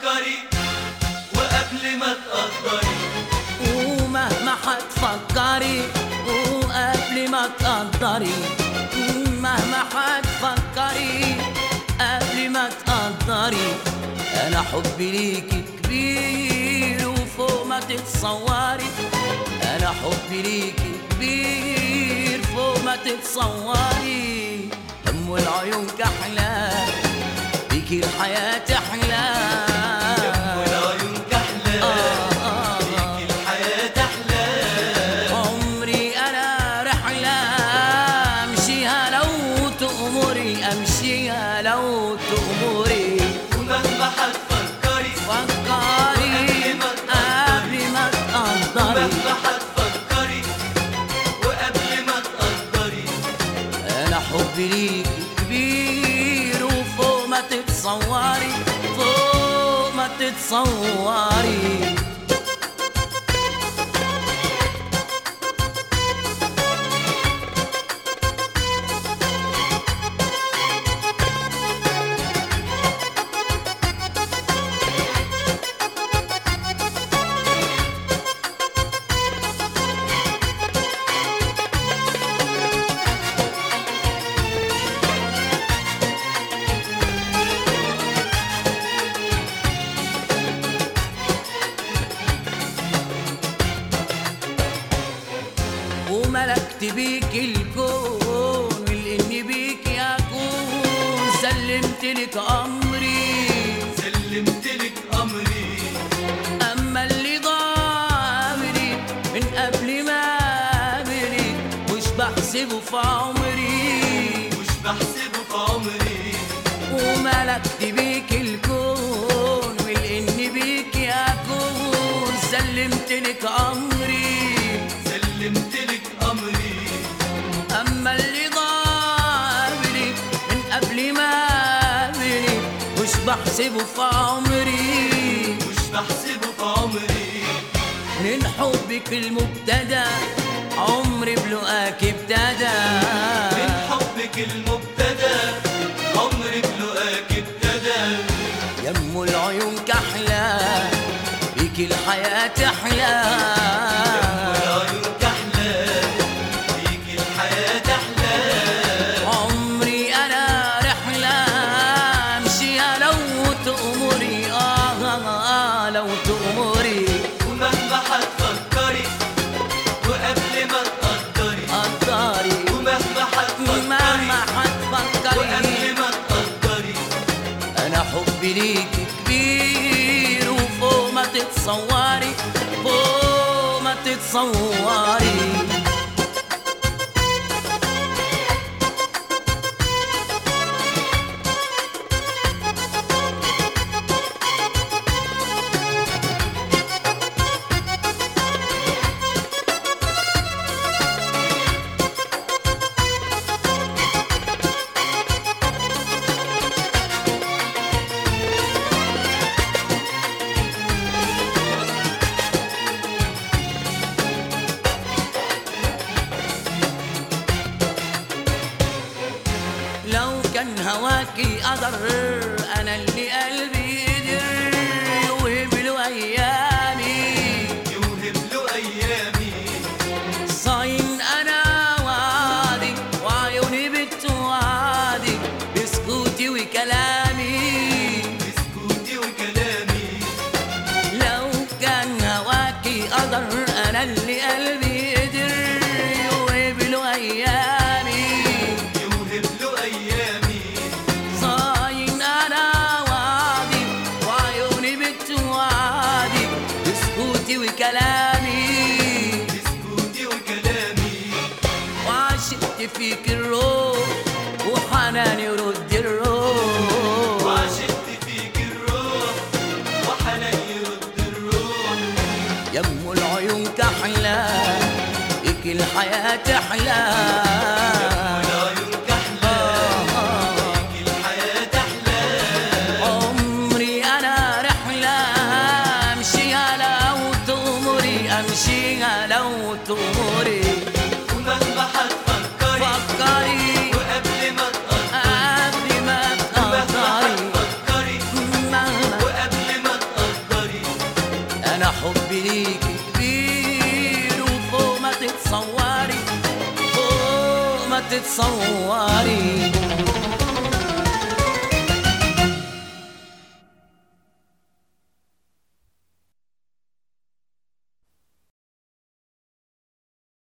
حتفكري وقبل ما تقدري. ومهما حتفكري وقبل ما تقدري. مهما حتفكري قبل ما تقدري. أنا حبي ليكي كبير وفوق ما تتصوري. أنا حبي ليكي كبير فوق ما تتصوري. دم العيون كحلة بيكي الحياة تحلى. تتصوري فوق ما تتصوري. بيك الكون والإني بيك يكون سلمت لك أمري. سلمت لك أمري. أما اللي ضاع أمري من قبل ما أمري مش بحسبه في عمري. مش بحسبه في عمري. وملكت بيك الكون والإني بيك يكون سلمت لك أمري. مش بحسبه في عمري مش بحسبه في عمري من حبك المبتدى عمري بلقاك ابتدى من حبك المبتدى عمري بلقاك ابتدى يم العيون كحلة بيك الحياة تحلى. لو تأمري ومهما حتفكري وقبل ما تقدري. قدري ومهما مهما وقبل ما تقدري. أنا حبي ليك كبير وفوق ما تتصوري فوق ما تتصوري. هواكي قدر أنا اللي قلبي قدر يوهب له أيامي. يوهب له أيامي. صاين أنا وعدي وعيوني بتوعدي بسكوتي وكلامي. بسكوتي وكلامي. لو كان هواكي قدر أنا اللي قلبي قدر بتوعدي بسكوتي وكلامي. بسكوتي وكلامي. وعشقت فيك الروح وحنان يرد الروح. وعشقت فيك الروح وحنان يرد الروح. يم العيون كحلة بك الحياة تحلى. أمشي على وتوري. ومهما حتفكري فكري. وقبل ما تقدري قبل ما تقدري مهما وقبل ما تقدري أنا حبي ليكي كبير وفوق ما تتصوري. فوق ما تتصوري.